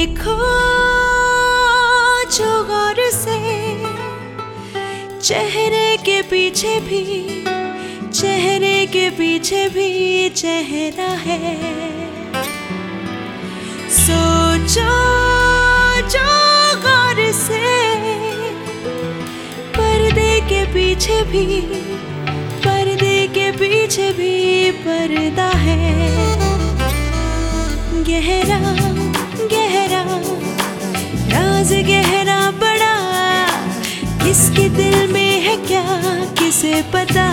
देखो जो गौर से चेहरे के पीछे भी, चेहरे के पीछे भी चेहरा है। सोचो जो गौर से पर्दे के पीछे भी, पर्दे के पीछे भी पर्दा है। गहरा राज गहरा बड़ा किसके दिल में है क्या किसे पता?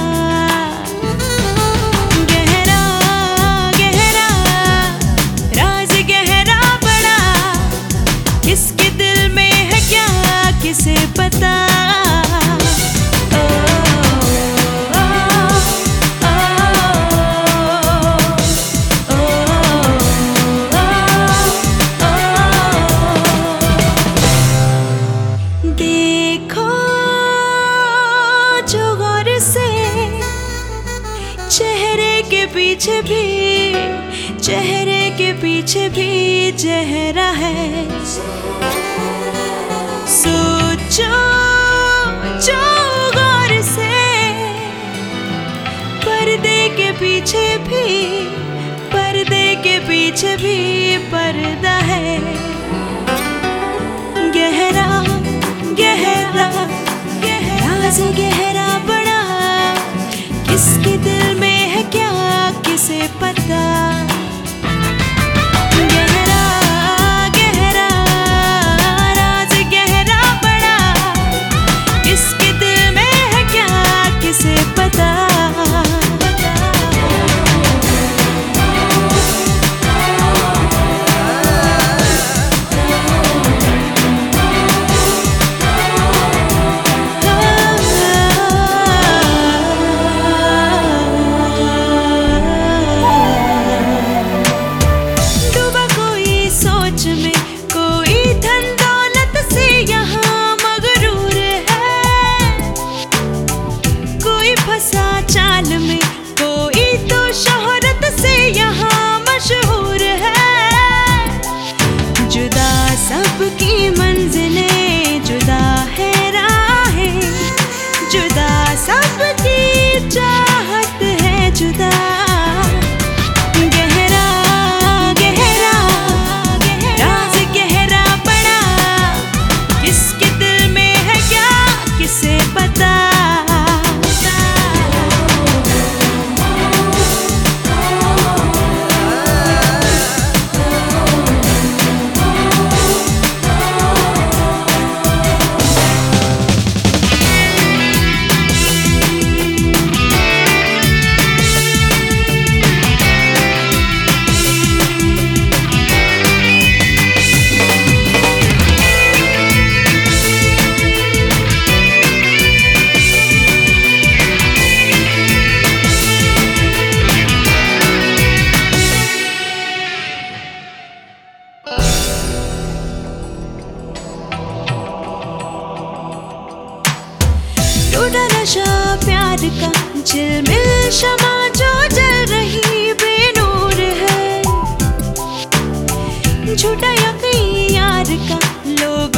चेहरे के पीछे भी, चेहरे के पीछे भी चेहरा है। सोचो, जो गौर से, पर्दे के पीछे भी, पर्दे के पीछे भी पर्दा नशा प्यार का झिलमिल शमा जो जल रही बेनूर है। झूठा यकीन यार का लोग